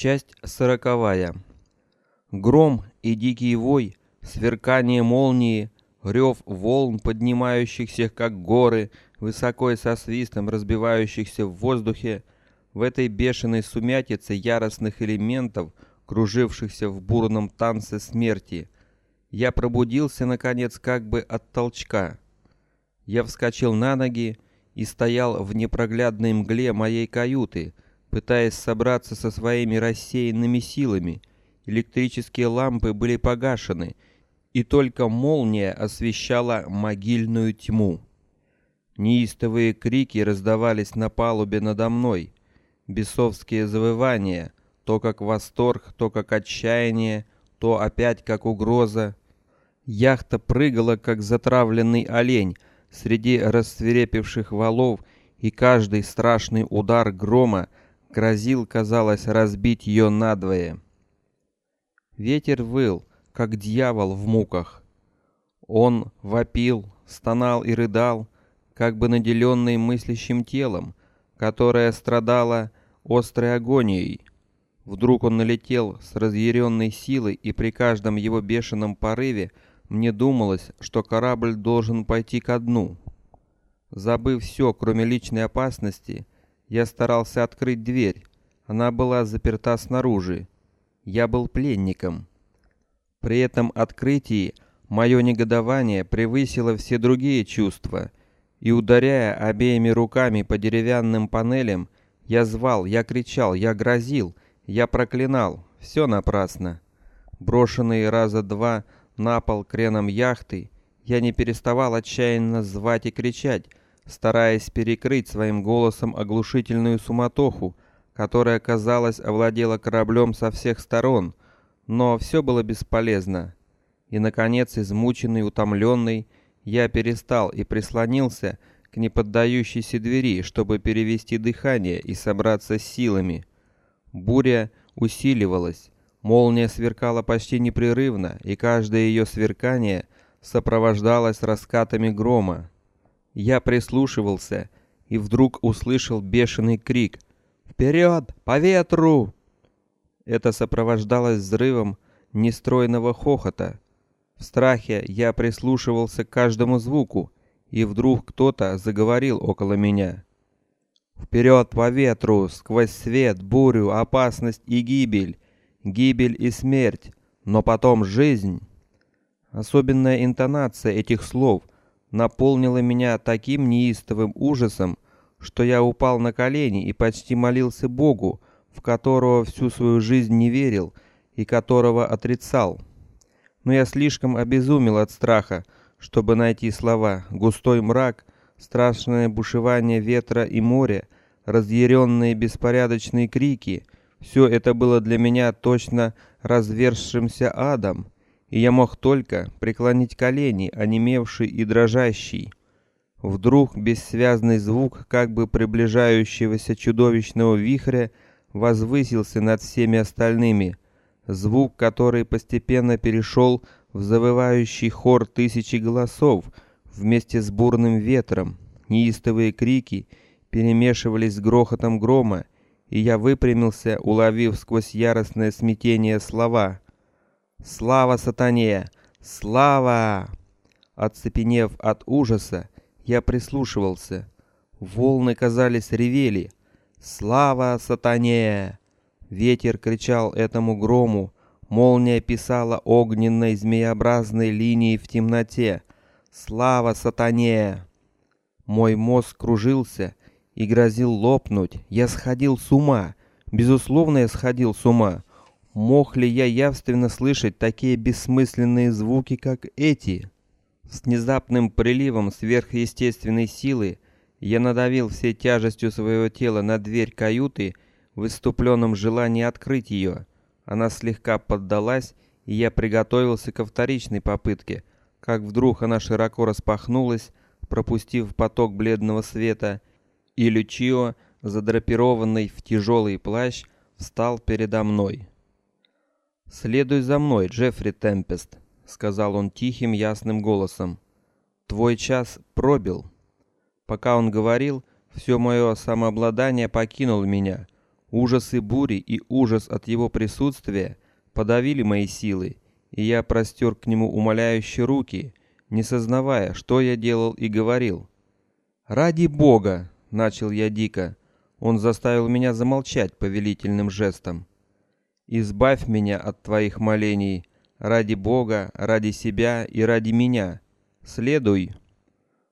Часть сороковая. Гром и дикий вой, сверкание молнии, рев волн, поднимающихся как горы, высоко и со свистом разбивающихся в воздухе, в этой бешеной сумятице яростных элементов, кружившихся в бурном танце смерти, я пробудился наконец как бы от толчка. Я вскочил на ноги и стоял в непроглядной мгле моей каюты, пытаясь собраться со своими рассеянными силами. Электрические лампы были погашены, и только молния освещала могильную тьму. Неистовые крики раздавались на палубе надо мной, бесовские завывания, то как восторг, то как отчаяние, то опять как угроза. Яхта прыгала как затравленный олень среди рассверепевших валов, и каждый страшный удар грома грозил, казалось, разбить ее надвое. Ветер выл, как дьявол в муках. Он вопил, стонал и рыдал, как бы наделенный мыслящим телом, которое страдало острой агонией. Вдруг он налетел с разъяренной силой, и при каждом его бешеном порыве мне думалось, что корабль должен пойти ко дну. Забыв все, кроме личной опасности, я старался открыть дверь. Она была заперта снаружи. Я был пленником. При этом открытии мое негодование превысило все другие чувства, и ударяя обеими руками по деревянным панелям, я звал, я кричал, я грозил, я проклинал. Все напрасно. Брошенный раза два на пол креном яхты, я не переставал отчаянно звать и кричать, стараясь перекрыть своим голосом оглушительную суматоху, которая, казалось, овладела кораблем со всех сторон, но все было бесполезно. И наконец, измученный, утомленный, я перестал и прислонился к неподдающейся двери, чтобы перевести дыхание и собраться с силами. Буря усиливалась, молния сверкала почти непрерывно, и каждое ее сверкание сопровождалось раскатами грома. Я прислушивался и вдруг услышал бешеный крик: "Вперед, по ветру!" Это сопровождалось взрывом нестройного хохота. В страхе я прислушивался к каждому звуку, и вдруг кто-то заговорил около меня. Вперед по ветру, сквозь свет, бурю, опасность и гибель, гибель и смерть, но потом жизнь. Особенная интонация этих слов наполнила меня таким неистовым ужасом, что я упал на колени и почти молился Богу, в которого всю свою жизнь не верил и которого отрицал. Но я слишком обезумел от страха, чтобы найти слова. Густой мрак, страшное бушевание ветра и моря, разъяренные беспорядочные крики — все это было для меня точно разверзшимся адом и я мог только преклонить колени, онемевший и дрожащий. Вдруг бессвязный звук, как бы приближающегося чудовищного вихря, возвысился над всеми остальными. Звук, который постепенно перешел в завывающий хор тысячи голосов, вместе с бурным ветром. Неистовые крики перемешивались с грохотом грома, и я выпрямился, уловив сквозь яростное смятение слова: Слава сатане! Слава! Оцепенев от ужаса, я прислушивался. Волны, казались, ревели. Слава сатане! Ветер кричал этому грому, молния писала огненной змеобразной линией в темноте. Слава сатане! Мой мозг кружился и грозил лопнуть. Я сходил с ума. Безусловно, я сходил с ума. Мог ли я явственно слышать такие бессмысленные звуки, как эти? С внезапным приливом сверхъестественной силы я надавил всей тяжестью своего тела на дверь каюты в иступленном желании открыть ее. Она слегка поддалась, и я приготовился ко вторичной попытке, как вдруг она широко распахнулась, пропустив поток бледного света, и Лючио, задрапированный в тяжелый плащ, встал передо мной. Следуй за мной, Джеффри Темпест, сказал он тихим, ясным голосом. Твой час пробил. Пока он говорил, все мое самообладание покинуло меня. Ужасы бури и ужас от его присутствия подавили мои силы, и я простер к нему умоляющие руки, не сознавая, что я делал и говорил. Ради Бога, начал я дико. Он заставил меня замолчать повелительным жестом. Избавь меня от твоих молений, ради Бога, ради себя и ради меня. Следуй.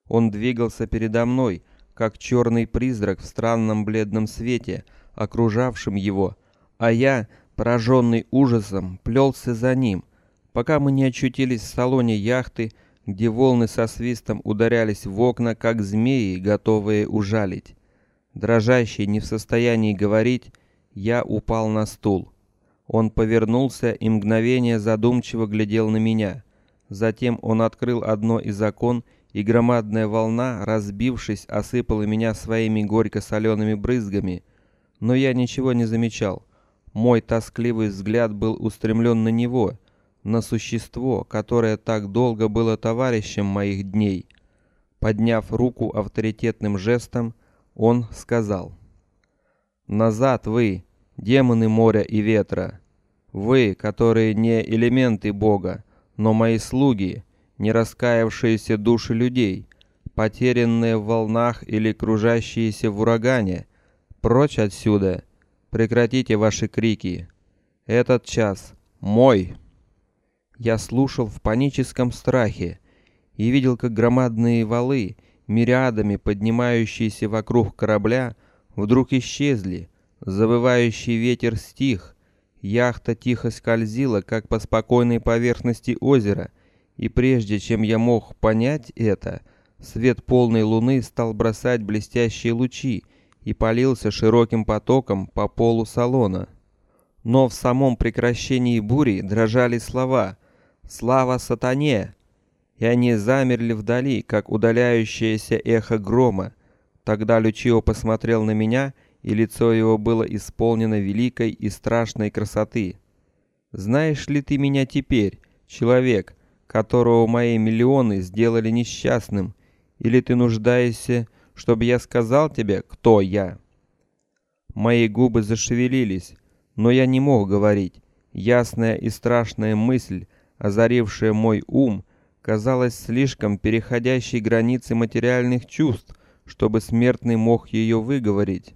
Он двигался передо мной, как черный призрак в странном бледном свете, окружавшем его, а я, пораженный ужасом, плелся за ним, пока мы не очутились в салоне яхты, где волны со свистом ударялись в окна, как змеи, готовые ужалить. Дрожащий, не в состоянии говорить, я упал на стул. Он повернулся и мгновение задумчиво глядел на меня. Затем он открыл одно из окон, и громадная волна, разбившись, осыпала меня своими горько-солеными брызгами. Но я ничего не замечал. Мой тоскливый взгляд был устремлен на него, на существо, которое так долго было товарищем моих дней. Подняв руку авторитетным жестом, он сказал: "Назад вы, демоны моря и ветра, вы, которые не элементы Бога, но мои слуги, не раскаявшиеся души людей, потерянные в волнах или кружащиеся в урагане, прочь отсюда! Прекратите ваши крики! Этот час мой!" Я слушал в паническом страхе и видел, как громадные валы, мириадами поднимающиеся вокруг корабля, вдруг исчезли. Завывающий ветер стих, яхта тихо скользила, как по спокойной поверхности озера, и прежде чем я мог понять это, свет полной луны стал бросать блестящие лучи и полился широким потоком по полу салона. Но в самом прекращении бури дрожали слова Слава сатане! И они замерли вдали, как удаляющееся эхо грома. Тогда Лючио посмотрел на меня, и лицо его было исполнено великой и страшной красоты. Знаешь ли ты меня теперь, человек, которого мои миллионы сделали несчастным, или ты нуждаешься, чтобы я сказал тебе, кто я? Мои губы зашевелились, но я не мог говорить. Ясная и страшная мысль озарившая мой ум, казалась слишком переходящей границы материальных чувств, чтобы смертный мог ее выговорить.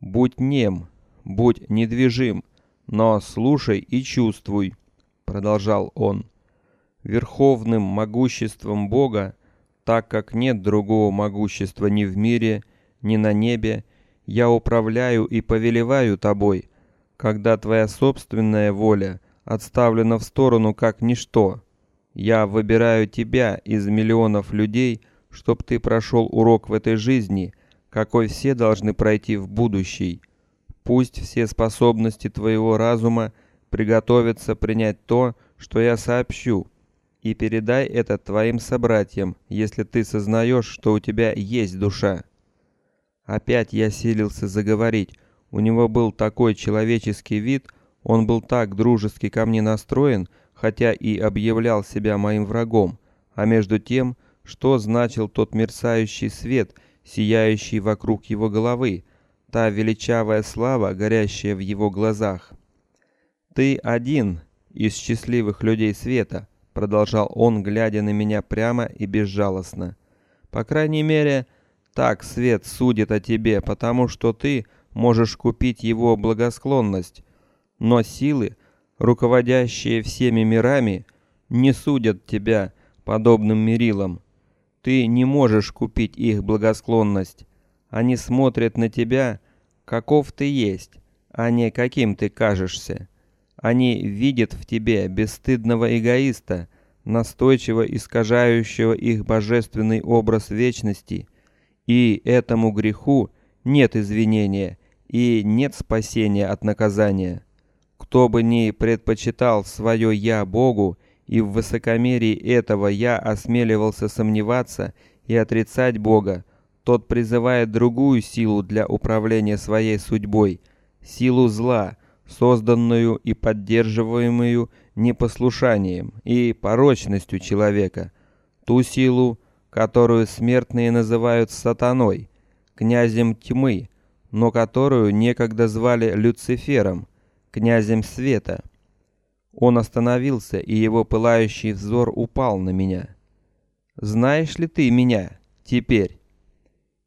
Будь нем, будь недвижим, но слушай и чувствуй, продолжал он. Верховным могуществом Бога, так как нет другого могущества ни в мире, ни на небе, я управляю и повелеваю тобой, когда твоя собственная воля отставлена в сторону как ничто. Я выбираю тебя из миллионов людей, чтоб ты прошел урок в этой жизни, какой все должны пройти в будущей. Пусть все способности твоего разума приготовятся принять то, что я сообщу, и передай это твоим собратьям, если ты сознаешь, что у тебя есть душа. Опять я силился заговорить. У него был такой человеческий вид, он был так дружески ко мне настроен, хотя и объявлял себя моим врагом. А между тем, что значил тот мерцающий свет, сияющий вокруг его головы, та величавая слава, горящая в его глазах? Ты один из счастливых людей света, продолжал он, глядя на меня прямо и безжалостно. По крайней мере, так свет судит о тебе, потому что ты можешь купить его благосклонность но силы, руководящие всеми мирами, не судят тебя подобным мерилам. Ты не можешь купить их благосклонность. Они смотрят на тебя, каков ты есть, а не каким ты кажешься. Они видят в тебе бесстыдного эгоиста, настойчиво искажающего их божественный образ вечности, и этому греху нет извинения и нет спасения от наказания. Кто бы ни предпочитал свое я Богу, и в высокомерии этого я осмеливался сомневаться и отрицать Бога, тот призывает другую силу для управления своей судьбой, силу зла, созданную и поддерживаемую непослушанием и порочностью человека, ту силу, которую смертные называют сатаной, князем тьмы, но которую некогда звали Люцифером, князем света. Он остановился, и его пылающий взор упал на меня. Знаешь ли ты меня теперь?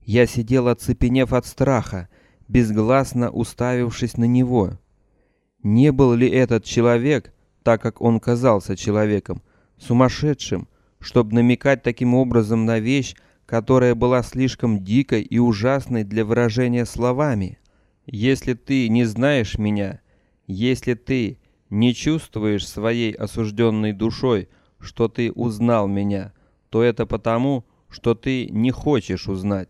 Я сидел оцепенев от страха, безгласно уставившись на него. Не был ли этот человек, так как он казался человеком, сумасшедшим, чтобы намекать таким образом на вещь, которая была слишком дикой и ужасной для выражения словами? Если ты не знаешь меня, если ты не чувствуешь своей осужденной душой, что ты узнал меня, то это потому, что ты не хочешь узнать.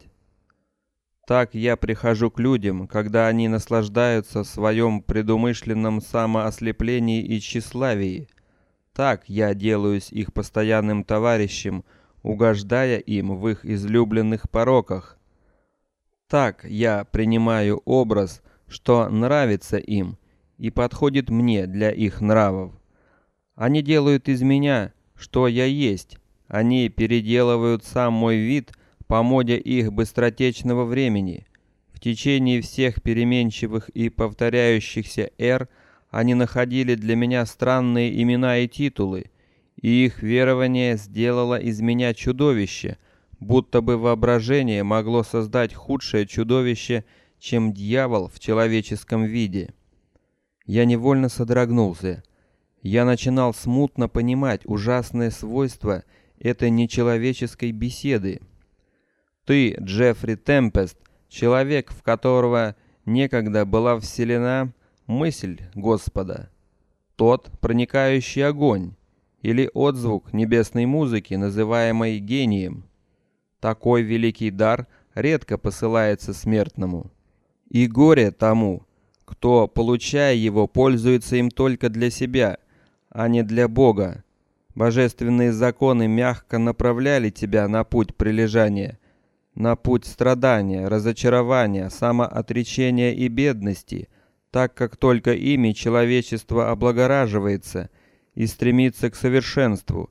Так я прихожу к людям, когда они наслаждаются в своем предумышленном самоослеплении и тщеславии. Так я делаюсь их постоянным товарищем, угождая им в их излюбленных пороках. Так я принимаю образ, что нравится им и подходит мне для их нравов. Они делают из меня, что я есть. Они переделывают сам мой вид по моде их быстротечного времени. В течение всех переменчивых и повторяющихся эр они находили для меня странные имена и титулы, и их верование сделало из меня чудовище, будто бы воображение могло создать худшее чудовище, чем дьявол в человеческом виде. Я невольно содрогнулся. Я начинал смутно понимать ужасное свойство этой нечеловеческой беседы. Ты, Джеффри Темпест, человек, в которого некогда была вселена мысль Господа, тот проникающий огонь или отзвук небесной музыки, называемой гением. Такой великий дар редко посылается смертному, и горе тому, кто, получая его, пользуется им только для себя, а не для Бога. Божественные законы мягко направляли тебя на путь прилежания, на путь страдания, разочарования, самоотречения и бедности, так как только ими человечество облагораживается и стремится к совершенству.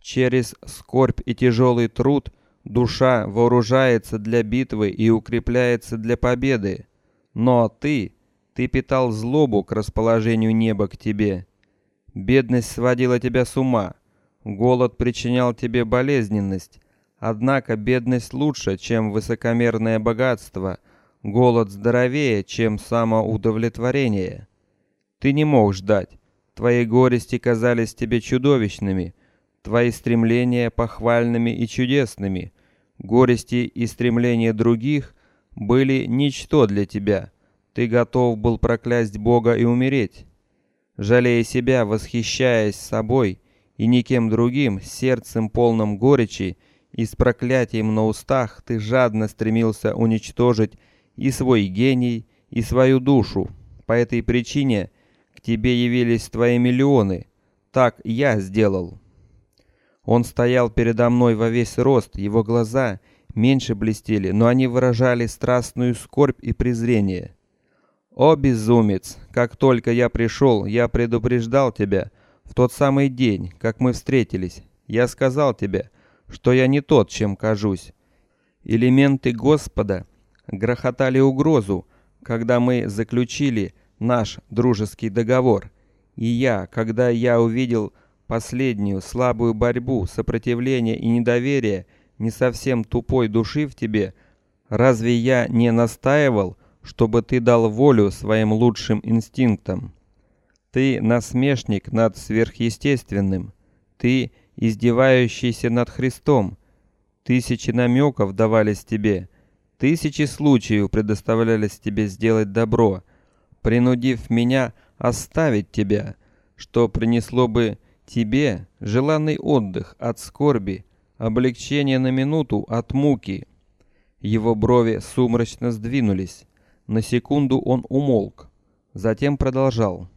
Через скорбь и тяжелый труд душа вооружается для битвы и укрепляется для победы. Но ты, ты питал злобу к расположению неба к тебе. Бедность сводила тебя с ума, голод причинял тебе болезненность, Однако бедность лучше, чем высокомерное богатство, голод здоровее, чем самоудовлетворение. Ты не мог ждать. Твои горести казались тебе чудовищными, твои стремления похвальными и чудесными. Горести и стремления других были ничто для тебя. Ты готов был проклясть Бога и умереть. Жалея себя, восхищаясь собой и никем другим, сердцем полным горечи и с проклятием на устах ты жадно стремился уничтожить и свой гений, и свою душу. По этой причине к тебе явились твои миллионы. Так я сделал. Он стоял передо мной во весь рост, его глаза меньше блестели, но они выражали страстную скорбь и презрение. О безумец! Как только я пришел, я предупреждал тебя в тот самый день, как мы встретились. Я сказал тебе, что я не тот, чем кажусь. Элементы Господа грохотали угрозу, когда мы заключили наш дружеский договор. И я, когда я увидел последнюю слабую борьбу, сопротивление и недоверие не совсем тупой души в тебе, разве я не настаивал, чтобы ты дал волю своим лучшим инстинктам? Ты насмешник над сверхъестественным. Ты издевающийся над Христом. Тысячи намеков давались тебе, тысячи случаев предоставлялись тебе сделать добро, принудив меня оставить тебя, что принесло бы тебе желанный отдых от скорби, облегчение на минуту от муки. Его брови сумрачно сдвинулись. На секунду он умолк, затем продолжал: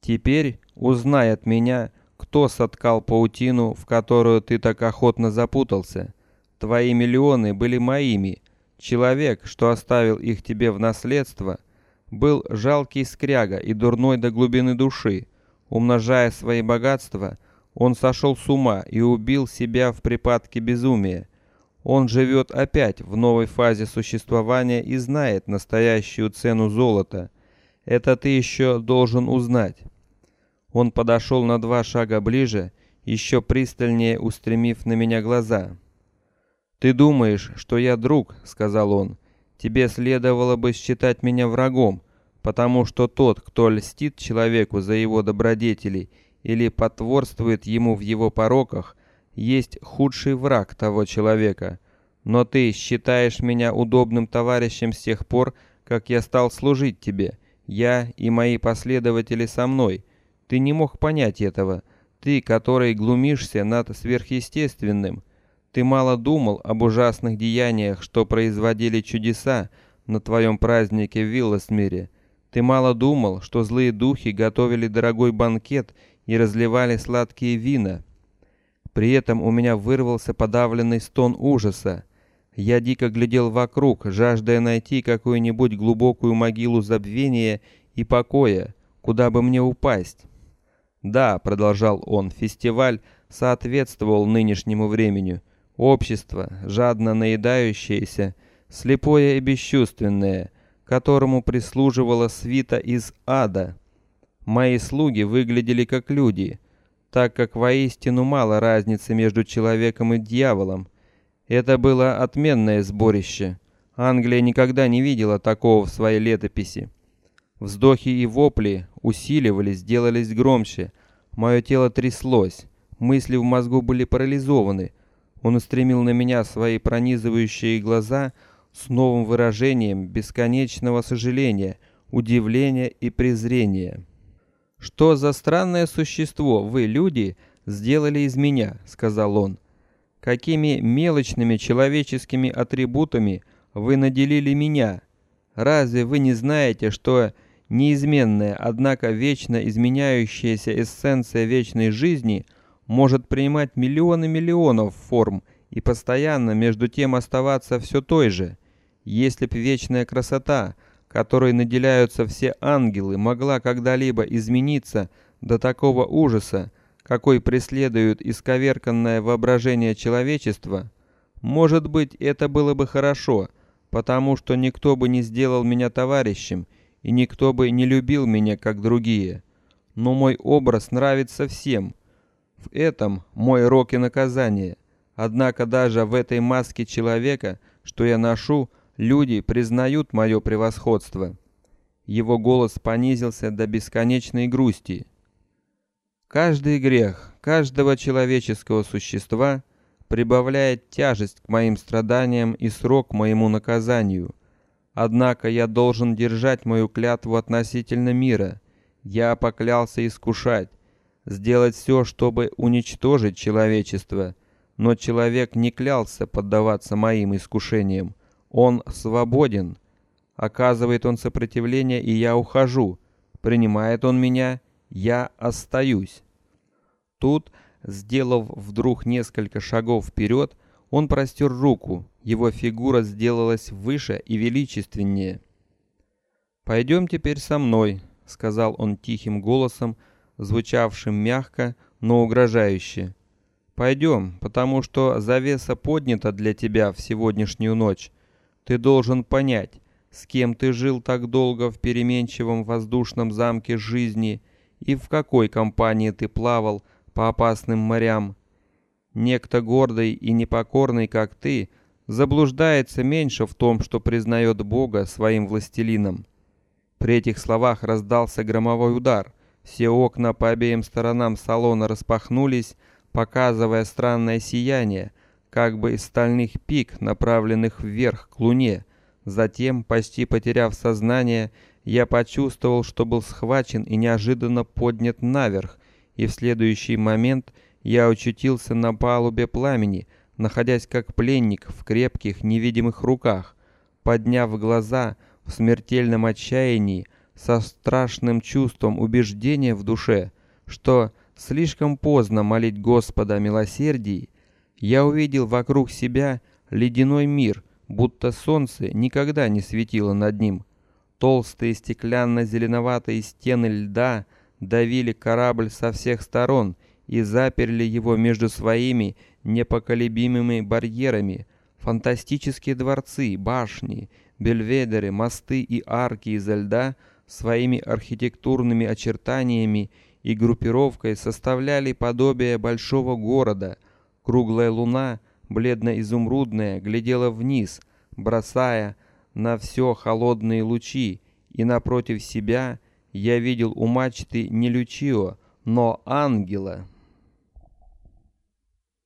"Теперь узнай от меня, кто соткал паутину, в которую ты так охотно запутался? Твои миллионы были моими. Человек, что оставил их тебе в наследство, был жалкий скряга и дурной до глубины души. Умножая свои богатства, он сошел с ума и убил себя в припадке безумия. Он живет опять в новой фазе существования и знает настоящую цену золота. Это ты еще должен узнать. Он подошел на два шага ближе, еще пристальнее устремив на меня глаза. Ты думаешь, что я друг, сказал он. Тебе следовало бы считать меня врагом, потому что тот, кто льстит человеку за его добродетели или потворствует ему в его пороках, есть худший враг того человека. Но ты считаешь меня удобным товарищем с тех пор, как я стал служить тебе, я и мои последователи со мной. Ты не мог понять этого. Ты, который глумишься над сверхъестественным, ты мало думал об ужасных деяниях, что производили чудеса на твоем празднике в Вилласмире. Ты мало думал, что злые духи готовили дорогой банкет и разливали сладкие вина. При этом у меня вырвался подавленный стон ужаса. Я дико глядел вокруг, жаждая найти какую-нибудь глубокую могилу забвения и покоя, куда бы мне упасть. Да, продолжал он, фестиваль соответствовал нынешнему времени. Общество, жадно наедающееся, слепое и бесчувственное, которому прислуживала свита из ада. Мои слуги выглядели как люди, так как воистину мало разницы между человеком и дьяволом. Это было отменное сборище. Англия никогда не видела такого в своей летописи. Вздохи и вопли усиливались, делались громче. Мое тело тряслось, мысли в мозгу были парализованы. Он устремил на меня свои пронизывающие глаза с новым выражением бесконечного сожаления, удивления и презрения. Что за странное существо вы, люди, сделали из меня, сказал он. Какими мелочными человеческими атрибутами вы наделили меня? Разве вы не знаете, что неизменная, однако вечно изменяющаяся эссенция вечной жизни может принимать миллионы миллионов форм и постоянно между тем оставаться все той же. Если б вечная красота, которой наделяются все ангелы, могла когда-либо измениться до такого ужаса, какой преследует исковерканное воображение человечества, может быть, это было бы хорошо, потому что никто бы не сделал меня товарищем, и никто бы не любил меня как другие. Но мой образ нравится всем, в этом мой рок и наказание. Однако даже в этой маске человека, что я ношу, люди признают мое превосходство. Его голос понизился до бесконечной грусти. Каждый грех каждого человеческого существа прибавляет тяжесть к моим страданиям и срок моему наказанию. Однако я должен держать мою клятву относительно мира. Я поклялся искушать, сделать все, чтобы уничтожить человечество, но человек не клялся поддаваться моим искушениям. Он свободен. Оказывает он сопротивление, и я ухожу. Принимает он меня, я остаюсь. Тут, сделав вдруг несколько шагов вперед, он простер руку. Его фигура сделалась выше и величественнее. Пойдем теперь со мной, сказал он тихим голосом, звучавшим мягко, но угрожающе. Пойдем, потому что завеса поднята для тебя в сегодняшнюю ночь. Ты должен понять, с кем ты жил так долго в переменчивом воздушном замке жизни и в какой компании ты плавал по опасным морям. Некто гордый и непокорный, как ты, заблуждается меньше в том, что признает Бога своим властелином. При этих словах раздался громовой удар. Все окна по обеим сторонам салона распахнулись, показывая странное сияние, как бы из стальных пик, направленных вверх к луне. Затем, почти потеряв сознание, я почувствовал, что был схвачен и неожиданно поднят наверх, и в следующий момент я очутился на палубе пламени, находясь как пленник в крепких невидимых руках. Подняв глаза в смертельном отчаянии, со страшным чувством убеждения в душе, что слишком поздно молить Господа о милосердии, я увидел вокруг себя ледяной мир, будто солнце никогда не светило над ним. Толстые стеклянно-зеленоватые стены льда давили корабль со всех сторон и заперли его между своими непоколебимыми барьерами, Фантастические дворцы, башни, бельведеры, мосты и арки изо льда своими архитектурными очертаниями и группировкой составляли подобие большого города. Круглая луна, бледно-изумрудная, глядела вниз, бросая на все холодные лучи, и напротив себя я видел у мачты не Лючио, но ангела.